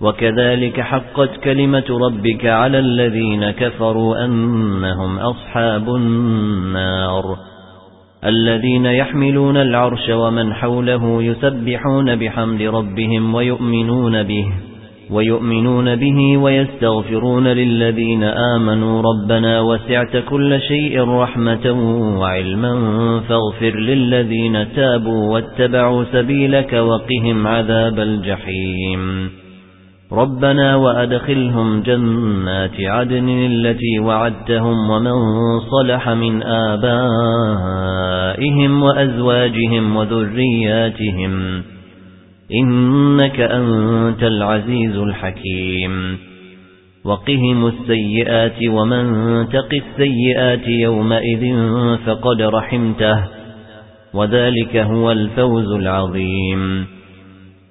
وكذلك حقت كلمة ربك على الذين كفروا أنهم أصحاب النار. الذين يحملون العرش ومن حوله يسبحون بحمد ربهم ويؤمنون به ويؤمنون به ويستغفرون للذين آمنوا. ربنا وسعت كل شيء رحمة وعلما فاغفر للذين تابوا واتبعوا سبيلك وقهم عذاب الجحيم. ربنا وأدخلهم جنات عدن التي وعدتهم ومن صلح من آبائهم وأزواجهم وذرياتهم إنك أنت العزيز الحكيم وقهم السيئات ومن تق السيئات يومئذ فقد رحمته وذلك هو الفوز العظيم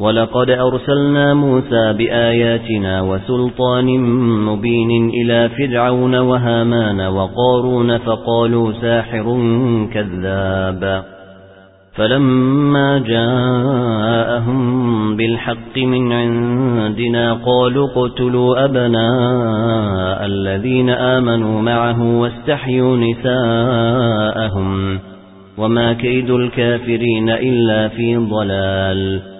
وَلَقَدْ أَرْسَلْنَا مُوسَى بِآيَاتِنَا وَسُلْطَانٍ مُبِينٍ إِلَى فِرْعَوْنَ وَهَامَانَ وَقَارُونَ فَقَالُوا سَاحِرٌ كَذَّابٌ. فَلَمَّا جَاءَهُم بِالْحَقِّ مِنْ عِندِنَا قَالُوا اقْتُلُوا أَبْنَاءَ الَّذِينَ آمَنُوا مَعَهُ وَاسْتَحْيُوا نِسَاءَهُمْ وما كيد الكافرين إلا في ضلال.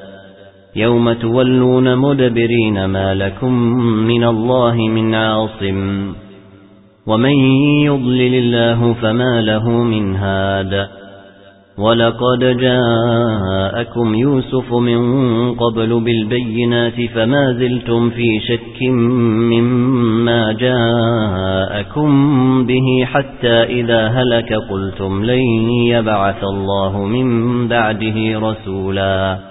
يوم تولون مدبرين ما لكم من الله من عاصم ومن يضلل الله فما له من هاد ولقد جاءكم يوسف من قبل بالبينات فما زلتم في شك مما جاءكم به حتى إذا هلك قلتم لن يبعث الله من بعده رسولا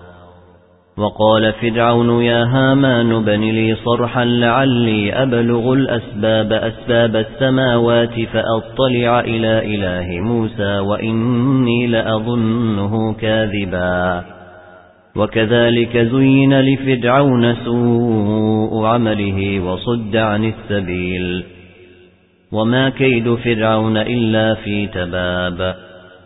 وقال فرعون يا هامان بن لي صرحا لعلي أبلغ الأسباب أسباب السماوات فأطلع إلى إله موسى وإني لأظنه كاذبا. وكذلك زين لفرعون سوء عمله وصد عن السبيل. وما كيد فرعون إلا في تباب.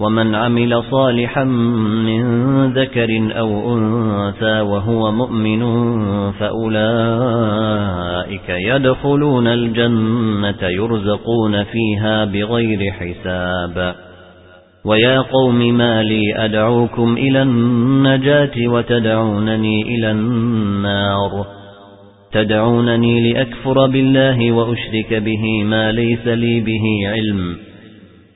ومن عمل صالحا من ذكر أو أنثى وهو مؤمن فأولئك يدخلون الجنة يرزقون فيها بغير حساب. ويا قوم ما لي أدعوكم إلى النجاة وتدعونني إلى النار. تدعونني لأكفر بالله وأشرك به ما ليس لي به علم.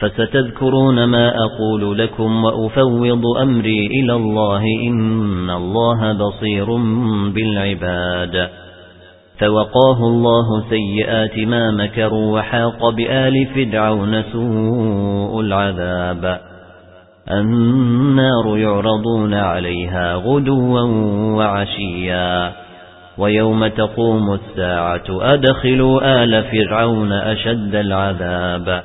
فستذكرون ما أقول لكم وأفوض أمري إلى الله إن الله بصير بالعباد. فوقاه الله سيئات ما مكروا وحاق بآل فدعون سوء العذاب. النار يعرضون عليها غدوا وعشيا. ويوم تقوم الساعة أدخلوا آل فرعون أشد العذاب.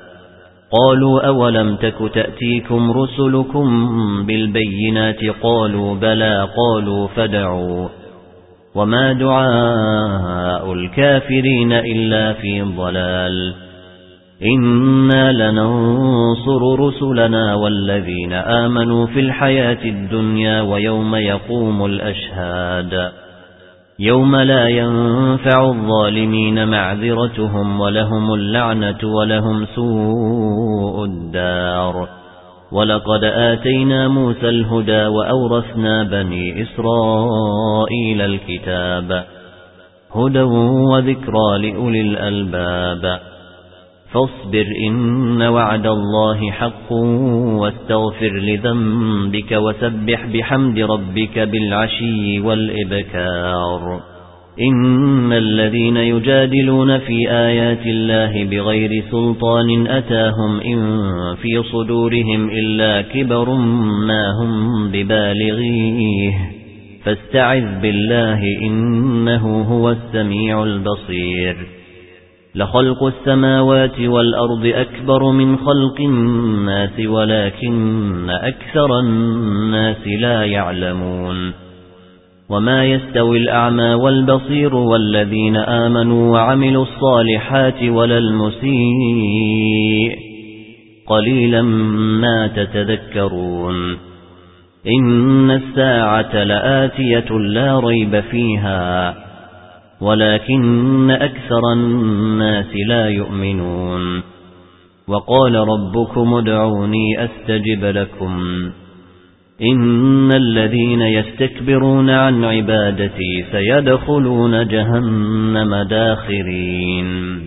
قالوا أولم تك تأتيكم رسلكم بالبينات قالوا بلى قالوا فدعوا وما دعاء الكافرين إلا في ضلال إنا لننصر رسلنا والذين آمنوا في الحياة الدنيا ويوم يقوم الأشهاد يوم لا ينفع الظالمين معذرتهم ولهم اللعنة ولهم سوء الدار. ولقد آتينا موسى الهدى وأورثنا بني إسرائيل الكتاب. هدى وذكرى لأولي الألباب. فاصبر إن وعد الله حق واستغفر لذنبك وسبح بحمد ربك بالعشي والإبكار. إن الذين يجادلون في آيات الله بغير سلطان أتاهم إن في صدورهم إلا كبر ما هم ببالغيه. فاستعذ بالله إنه هو السميع البصير. لخلق السماوات والأرض أكبر من خلق الناس ولكن أكثر الناس لا يعلمون. وما يستوي الأعمى والبصير والذين آمنوا وعملوا الصالحات ولا المسيء. قليلا ما تتذكرون. إن الساعة لآتية لا ريب فيها. ولكن أكثر الناس لا يؤمنون. وقال ربكم ادعوني أستجب لكم. إن الذين يستكبرون عن عبادتي سيدخلون جهنم داخرين.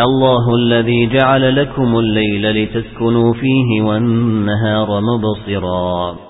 الله الذي جعل لكم الليل لتسكنوا فيه والنهار مبصراً.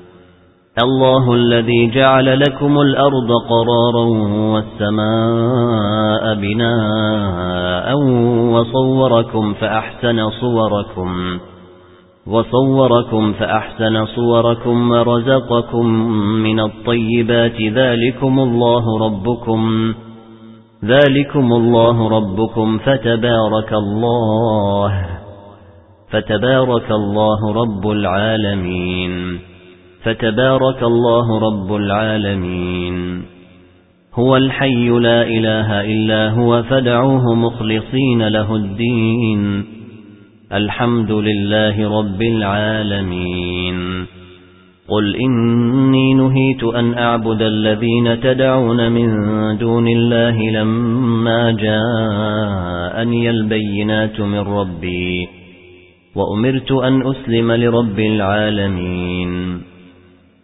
الله الذي جعل لكم الأرض قرارا والسماء بناء وصوركم فأحسن صوركم وصوركم فأحسن صوركم ورزقكم من الطيبات ذلكم الله ربكم ذلكم الله ربكم فتبارك الله فتبارك الله رب العالمين فتبارك الله رب العالمين. هو الحي لا إله إلا هو فدعوه مخلصين له الدين. الحمد لله رب العالمين. قل إني نهيت أن أعبد الذين تدعون من دون الله لما جاءني البينات من ربي وأمرت أن أسلم لرب العالمين.